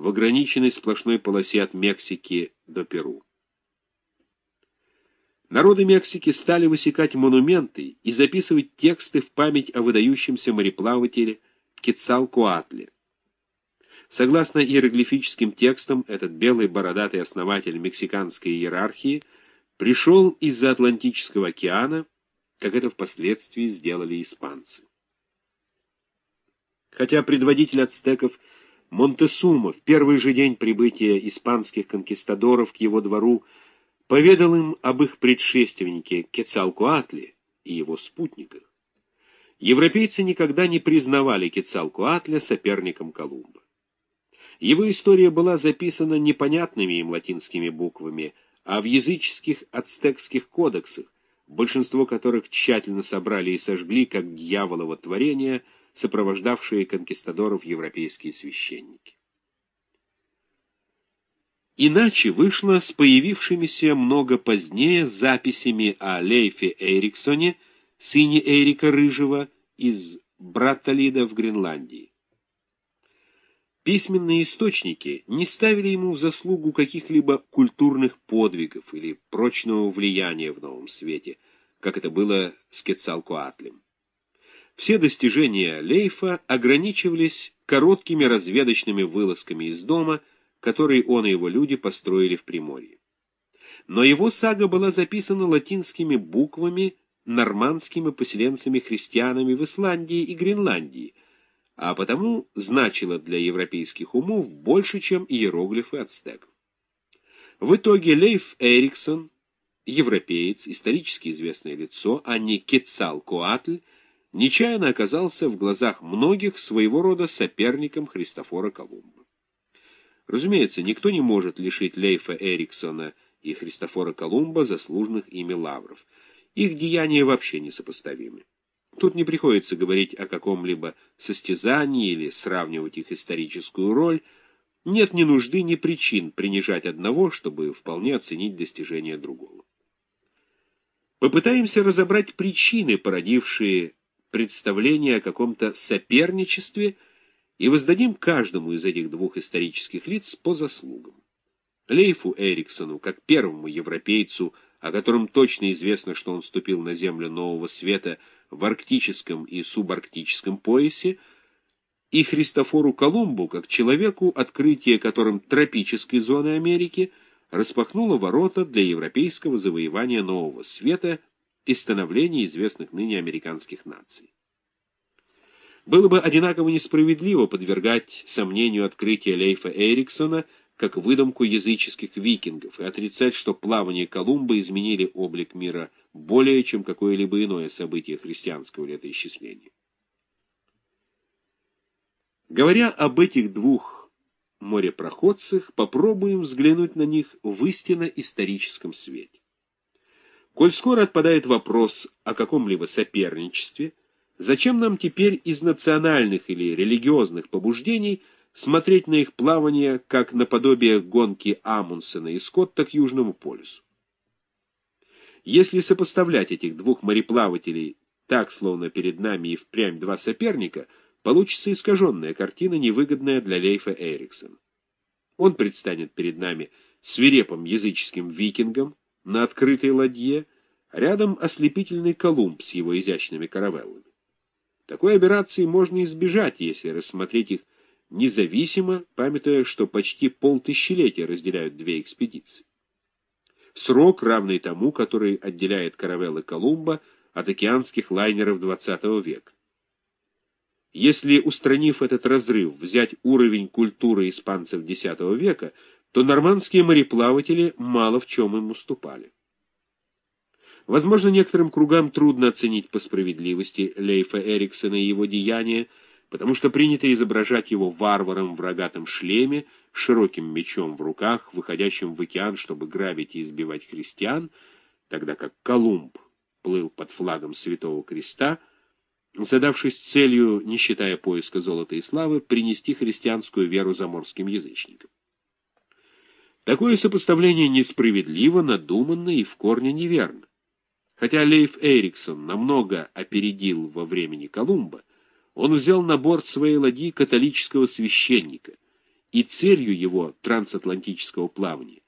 в ограниченной сплошной полосе от Мексики до Перу. Народы Мексики стали высекать монументы и записывать тексты в память о выдающемся мореплавателе Кецалкоатле. Согласно иероглифическим текстам, этот белый бородатый основатель мексиканской иерархии пришел из-за Атлантического океана, как это впоследствии сделали испанцы. Хотя предводитель ацтеков Монтесума в первый же день прибытия испанских конкистадоров к его двору поведал им об их предшественнике Кецалкуатле и его спутниках. Европейцы никогда не признавали Кецалкуатля соперником Колумба. Его история была записана непонятными им латинскими буквами, а в языческих ацтекских кодексах, большинство которых тщательно собрали и сожгли, как дьяволово творение, сопровождавшие конкистадоров европейские священники. Иначе вышло с появившимися много позднее записями о Лейфе Эриксоне, сыне Эрика Рыжего, из Братталида в Гренландии. Письменные источники не ставили ему в заслугу каких-либо культурных подвигов или прочного влияния в Новом Свете, как это было с Кецалкоатлем. Все достижения Лейфа ограничивались короткими разведочными вылазками из дома – который он и его люди построили в Приморье. Но его сага была записана латинскими буквами нормандскими поселенцами-христианами в Исландии и Гренландии, а потому значила для европейских умов больше, чем иероглифы ацтеков. В итоге Лейф Эриксон, европеец, исторически известное лицо, а не Кецалкоатль, нечаянно оказался в глазах многих своего рода соперником Христофора Колумба. Разумеется, никто не может лишить Лейфа Эриксона и Христофора Колумба заслуженных ими лавров. Их деяния вообще несопоставимы. Тут не приходится говорить о каком-либо состязании или сравнивать их историческую роль. Нет ни нужды, ни причин принижать одного, чтобы вполне оценить достижения другого. Попытаемся разобрать причины, породившие представление о каком-то соперничестве – и воздадим каждому из этих двух исторических лиц по заслугам. Лейфу Эриксону, как первому европейцу, о котором точно известно, что он ступил на землю Нового Света в арктическом и субарктическом поясе, и Христофору Колумбу, как человеку, открытие которым тропической зоны Америки распахнуло ворота для европейского завоевания Нового Света и становления известных ныне американских наций. Было бы одинаково несправедливо подвергать сомнению открытия Лейфа Эриксона как выдумку языческих викингов и отрицать, что плавание Колумба изменили облик мира более, чем какое-либо иное событие христианского летоисчисления. Говоря об этих двух морепроходцах, попробуем взглянуть на них в истинно историческом свете. Коль скоро отпадает вопрос о каком-либо соперничестве, Зачем нам теперь из национальных или религиозных побуждений смотреть на их плавание как наподобие гонки Амундсена и Скотта к Южному полюсу? Если сопоставлять этих двух мореплавателей так, словно перед нами и впрямь два соперника, получится искаженная картина, невыгодная для Лейфа Эриксона. Он предстанет перед нами свирепым языческим викингом на открытой ладье, рядом ослепительный Колумб с его изящными каравеллами. Такой операции можно избежать, если рассмотреть их независимо, памятуя, что почти полтысячелетия разделяют две экспедиции. Срок, равный тому, который отделяет каравеллы Колумба от океанских лайнеров XX века. Если, устранив этот разрыв, взять уровень культуры испанцев X века, то нормандские мореплаватели мало в чем им уступали. Возможно, некоторым кругам трудно оценить по справедливости Лейфа Эриксона и его деяния, потому что принято изображать его варваром в рогатом шлеме, широким мечом в руках, выходящим в океан, чтобы грабить и избивать христиан, тогда как Колумб плыл под флагом Святого Креста, задавшись целью, не считая поиска золота и славы, принести христианскую веру заморским язычникам. Такое сопоставление несправедливо, надуманно и в корне неверно. Хотя Лейф Эриксон намного опередил во времени Колумба, он взял на борт своей ладьи католического священника и целью его трансатлантического плавания